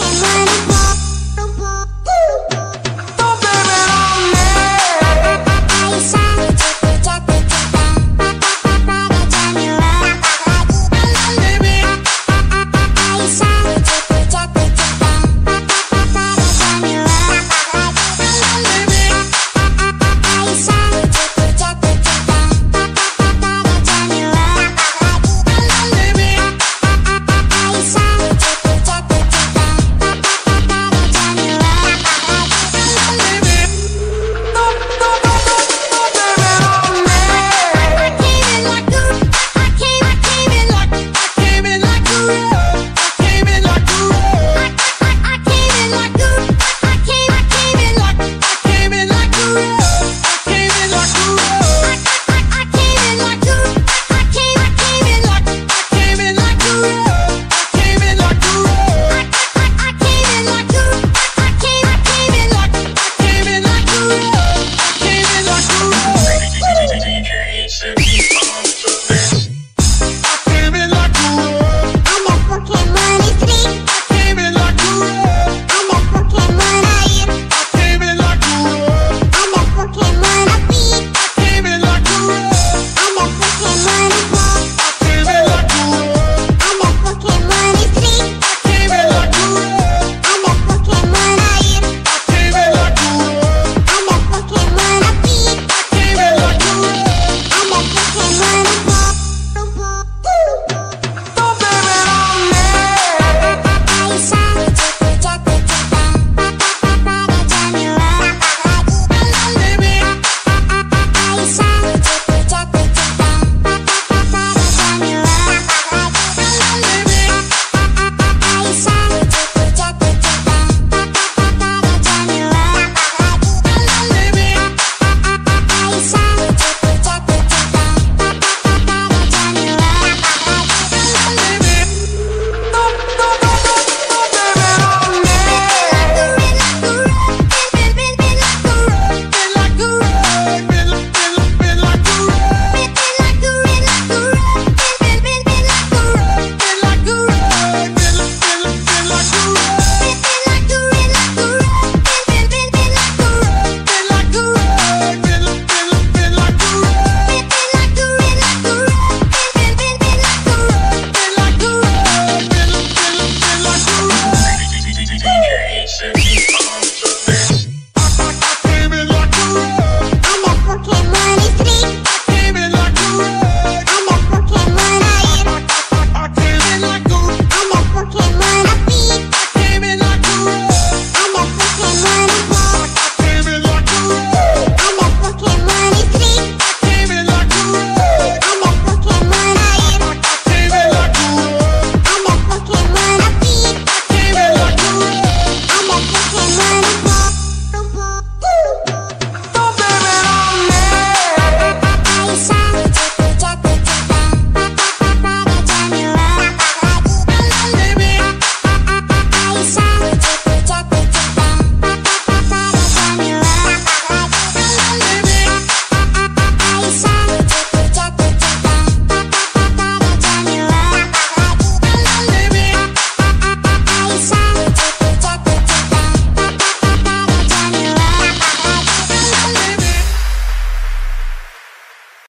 Hey,